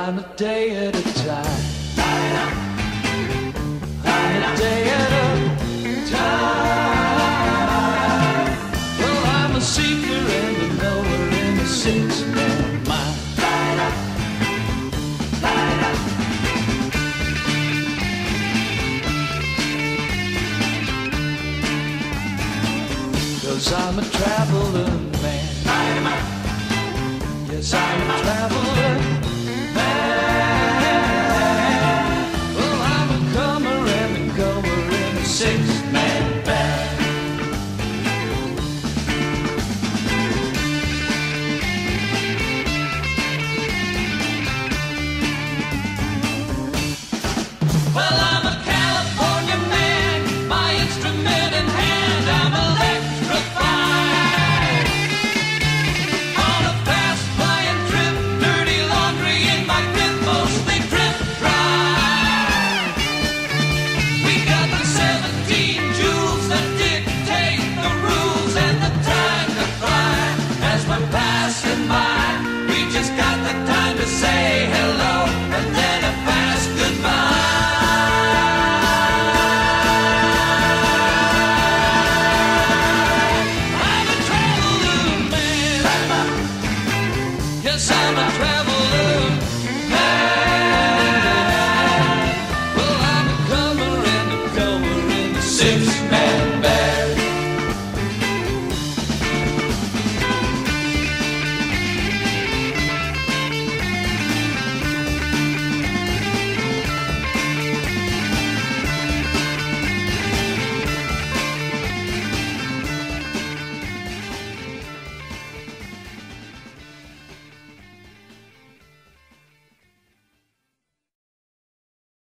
on a day at a time. On a day at a time. Well, I'm a seeker and a knower in a six-man mind. Cause I'm man. I'm a traveler. Well, I